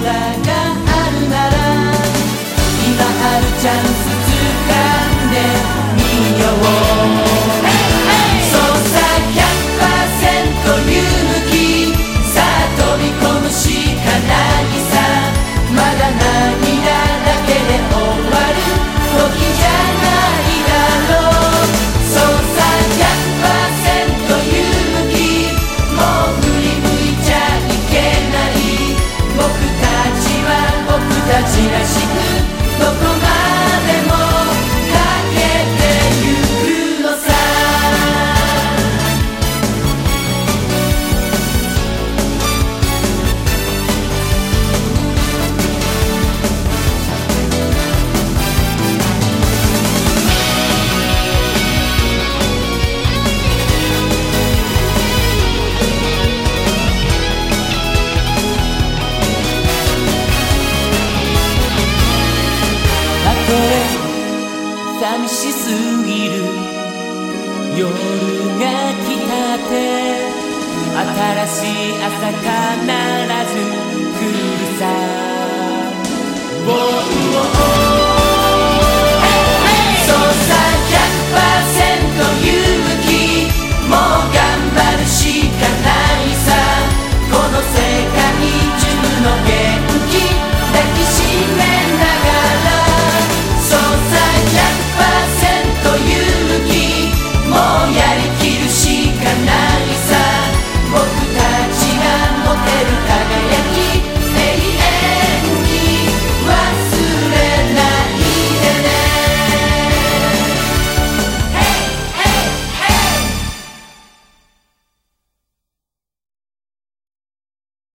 があるなら今あるチャンス掴んでみよう。寂しすぎる。夜が来たって新しい朝必ず来るさ、